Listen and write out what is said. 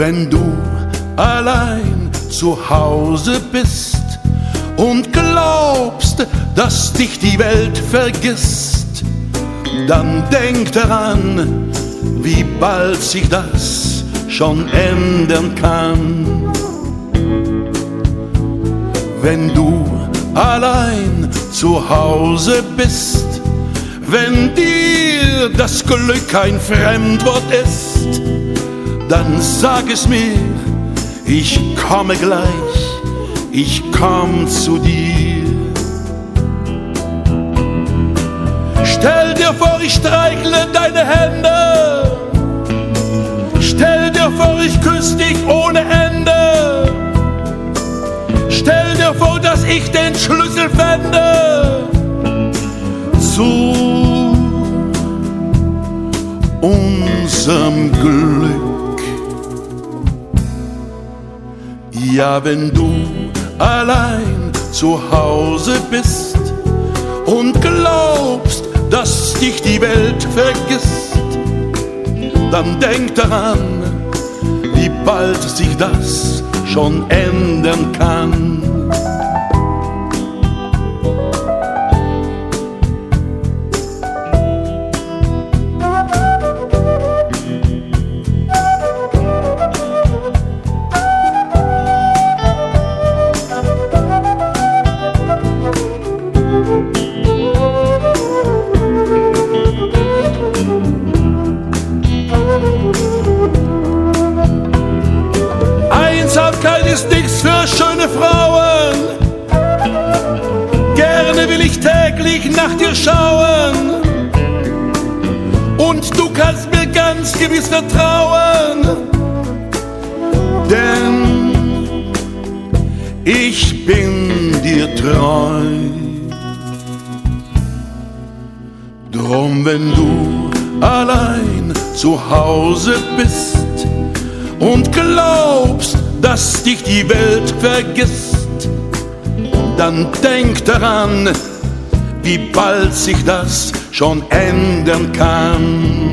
Wenn du allein zu Hause bist und glaubst, dass dich die Welt vergisst, dann denk daran, wie bald sich das schon ändern kann. Wenn du allein zu Hause bist, wenn dir das Glück ein Fremdwort ist, dann sag es mir, ich komme gleich, ich komm zu dir. Stell dir vor, ich streichle deine Hände. Stell dir vor, ich küsse dich ohne Ende. Stell dir vor, dass ich den Schlüssel fände zu unserem Glück. Ja, wenn du allein zu Hause bist und glaubst, dass dich die Welt vergisst, dann denk daran, wie bald sich das schon ändern kann. Einsamkeit ist nichts für schöne Frauen. Gerne will ich täglich nach dir schauen. Und du kannst mir ganz gewiss vertrauen. Denn ich bin dir treu. Drum, wenn du allein zu Hause bist und glaubst, dass dich die Welt vergisst, dann denk daran, wie bald sich das schon ändern kann.